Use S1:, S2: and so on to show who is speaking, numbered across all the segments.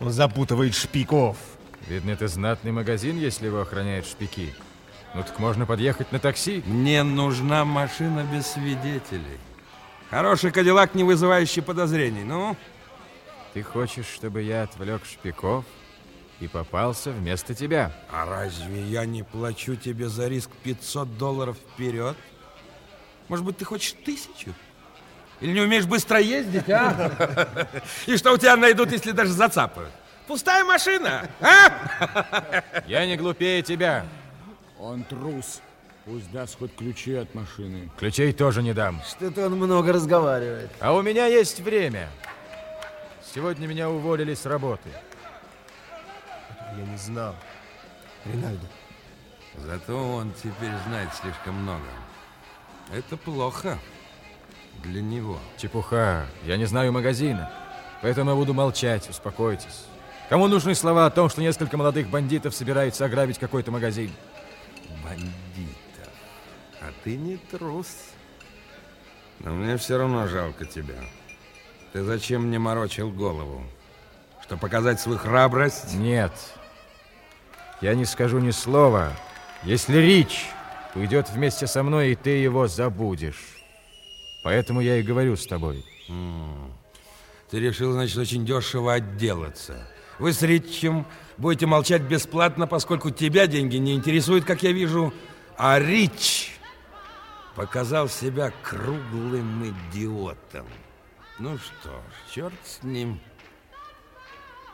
S1: Он запутывает шпиков.
S2: Видно, это знатный магазин, если его охраняют шпики. Ну так можно подъехать на такси.
S3: Мне нужна машина без свидетелей. Хороший кадиллак, не вызывающий подозрений. Ну?
S2: Ты хочешь, чтобы я отвлек шпиков и попался вместо тебя?
S3: А разве я не плачу тебе за риск 500 долларов вперед? Может быть, ты хочешь тысячу? Или не умеешь быстро ездить, а? И что у тебя найдут, если даже зацапают? Пустая машина, а?
S2: Я не глупее тебя.
S4: Он трус. Пусть даст хоть ключи от машины.
S2: Ключей тоже не дам.
S5: Что-то он много разговаривает.
S2: А у меня есть время. Сегодня меня уволили с работы.
S1: Я не знал. Ринальдо.
S3: Зато он теперь знает слишком много. Это плохо для него.
S2: Чепуха. Я не знаю магазина. Поэтому я буду молчать. Успокойтесь. Кому нужны слова о том, что несколько молодых бандитов собираются ограбить какой-то магазин?
S3: Бандитов. А ты не трус. Но мне все равно жалко тебя. Ты зачем мне морочил голову? Что показать свою храбрость?
S2: Нет. Я не скажу ни слова, если Рич уйдет вместе со мной, и ты его забудешь. Поэтому я и говорю с тобой.
S3: Ты решил, значит, очень дешево отделаться. Вы с Ричем будете молчать бесплатно, поскольку тебя деньги не интересуют, как я вижу, а Рич показал себя круглым идиотом. Ну что ж, черт с ним.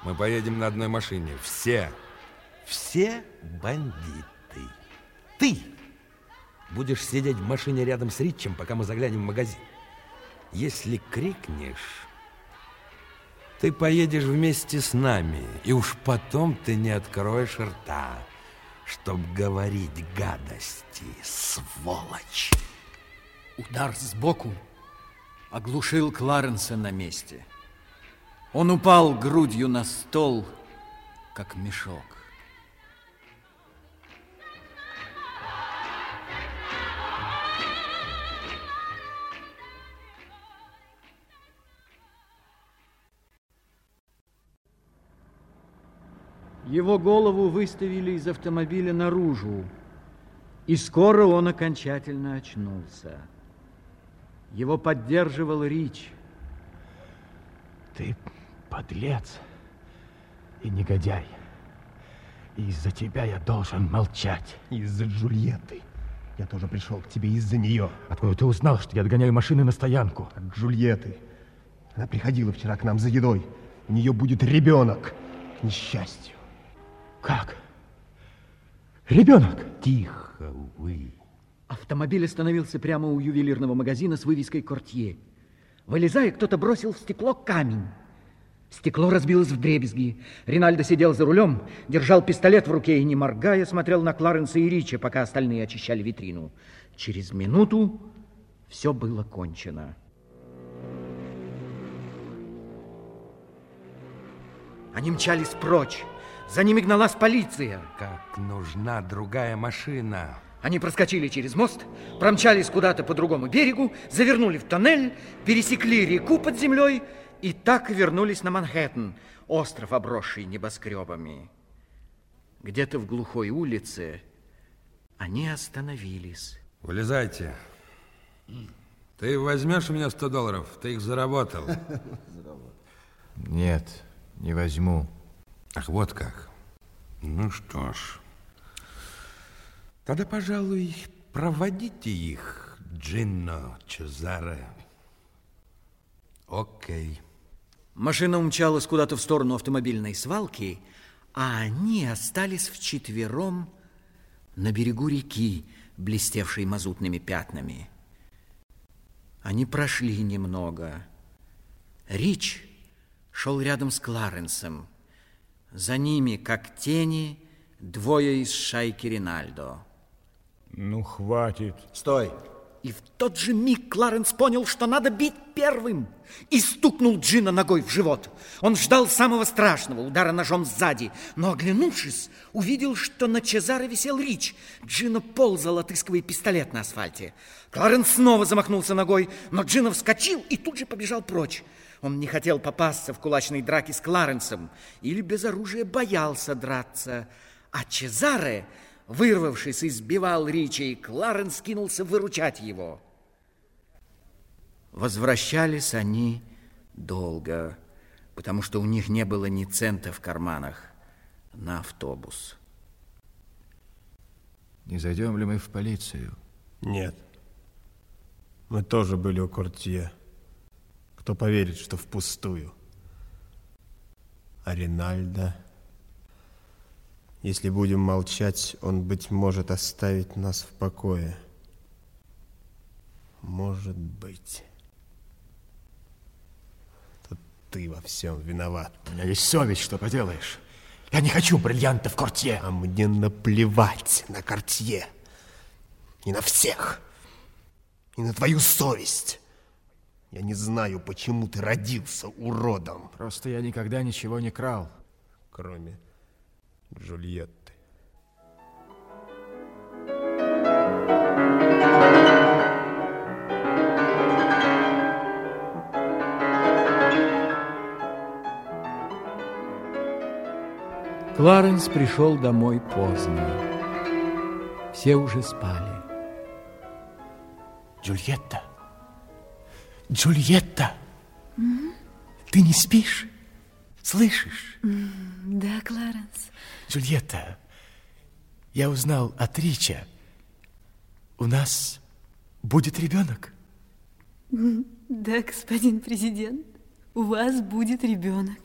S3: Мы поедем на одной машине. Все. Все бандиты. Ты будешь сидеть в машине рядом с Ричем, пока мы заглянем в магазин. Если крикнешь, ты поедешь вместе с нами, и уж потом ты не откроешь рта, чтобы говорить гадости, сволочь.
S6: Удар сбоку оглушил Кларенса на месте. Он упал грудью на стол, как мешок. Его голову выставили из автомобиля наружу, и скоро он окончательно очнулся. Его поддерживал Рич.
S7: Ты подлец и негодяй. Из-за тебя я должен молчать.
S1: Из-за Джульетты. Я тоже пришел к тебе из-за нее.
S7: Откуда ты узнал, что я отгоняю машины на стоянку?
S1: От Джульетты. Она приходила вчера к нам за едой. У нее будет ребенок. К несчастью.
S7: Как? Ребенок?
S3: Тихо вы.
S6: Автомобиль остановился прямо у ювелирного магазина с вывеской «Кортье». Вылезая, кто-то бросил в стекло камень. Стекло разбилось в дребезги. Ринальдо сидел за рулем, держал пистолет в руке и, не моргая, смотрел на Кларенса и Рича, пока остальные очищали витрину. Через минуту все было кончено. Они мчались прочь. За ними гналась полиция.
S3: Как нужна другая машина.
S6: Они проскочили через мост, промчались куда-то по другому берегу, завернули в тоннель, пересекли реку под землей и так вернулись на Манхэттен, остров, обросший небоскребами. Где-то в глухой улице они остановились.
S3: Вылезайте. Ты возьмешь у меня 100 долларов? Ты их заработал.
S2: Нет, не возьму.
S3: Ах, вот как. Ну что ж. Тогда, пожалуй, проводите их, Джинно Чезаре. Окей.
S6: Машина умчалась куда-то в сторону автомобильной свалки, а они остались вчетвером на берегу реки, блестевшей мазутными пятнами. Они прошли немного. Рич шел рядом с Кларенсом. За ними, как тени, двое из шайки Ринальдо.
S4: Ну, хватит.
S5: Стой.
S6: И в тот же миг Кларенс понял, что надо бить первым, и стукнул Джина ногой в живот. Он ждал самого страшного удара ножом сзади, но, оглянувшись, увидел, что на Чезаре висел Рич. Джина ползал, отыскивая пистолет на асфальте. Кларенс снова замахнулся ногой, но Джина вскочил и тут же побежал прочь. Он не хотел попасться в кулачной драке с Кларенсом или без оружия боялся драться. А Чезаре, вырвавшись, избивал Ричи, и Кларенс кинулся выручать его. Возвращались они долго, потому что у них не было ни цента в карманах на автобус.
S2: Не зайдем ли мы в полицию?
S1: Нет. Мы тоже были у Кортье. Кто поверит, что впустую? А Ринальдо... Если будем молчать, он, быть может, оставить нас в покое. Может быть. Тут ты во всем виноват.
S7: У меня есть совесть, что поделаешь. Я не хочу бриллиантов Кортье.
S1: А мне наплевать на Кортье. И на всех. И на твою совесть. Я не знаю, почему ты родился уродом.
S2: Просто я никогда ничего не крал.
S1: Кроме Джульетты.
S6: Кларенс пришел домой поздно. Все уже спали.
S7: Джульетта. Джульетта. Ты не спишь? Слышишь?
S8: Да, Кларенс.
S7: Джульетта, я узнал от Рича. У нас будет ребенок.
S8: Да, господин президент, у вас будет ребенок.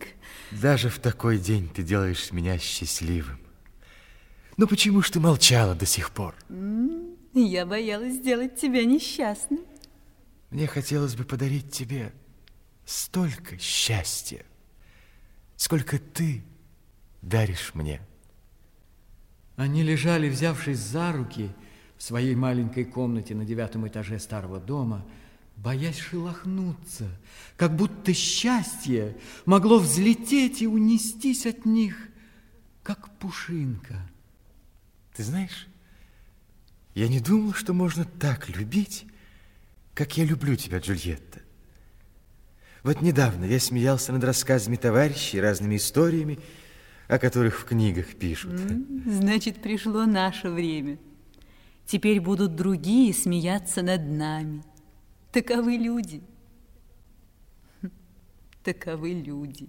S7: Даже в такой день ты делаешь меня счастливым. Но почему ж ты молчала до сих пор?
S8: Я боялась сделать тебя несчастным.
S7: Мне хотелось бы подарить тебе столько счастья, сколько ты даришь мне.
S6: Они лежали, взявшись за руки, в своей маленькой комнате на девятом этаже старого дома, боясь шелохнуться, как будто счастье могло взлететь и унестись от них, как пушинка.
S7: Ты знаешь, я не думал, что можно так любить, как я люблю тебя, Джульетта. Вот недавно я смеялся над рассказами товарищей, разными историями, о которых в книгах пишут.
S8: Значит, пришло наше время. Теперь будут другие смеяться над нами. Таковы люди. Таковы люди.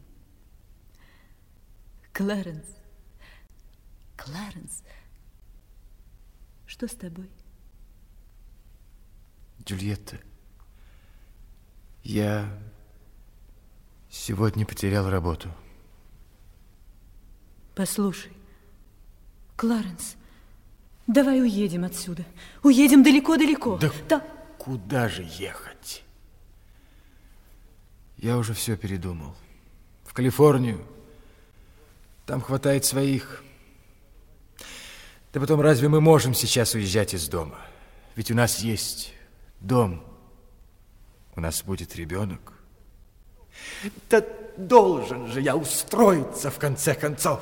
S8: Кларенс, Кларенс, что с тобой?
S7: Джульетта, я сегодня потерял работу.
S8: Послушай, Кларенс, давай уедем отсюда. Уедем далеко-далеко.
S7: Да
S8: Та-
S7: куда же ехать?
S2: Я уже все передумал. В Калифорнию. Там хватает своих. Да потом, разве мы можем сейчас уезжать из дома? Ведь у нас есть дом. У нас будет ребенок.
S7: Да должен же я устроиться в конце концов.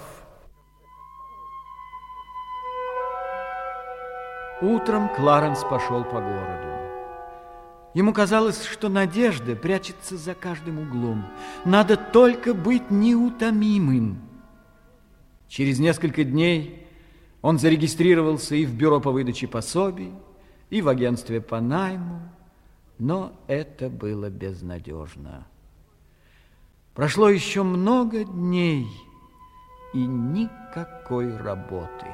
S6: Утром Кларенс пошел по городу. Ему казалось, что надежда прячется за каждым углом. Надо только быть неутомимым. Через несколько дней он зарегистрировался и в бюро по выдаче пособий, и в агентстве по найму, но это было безнадежно. Прошло еще много дней и никакой работы.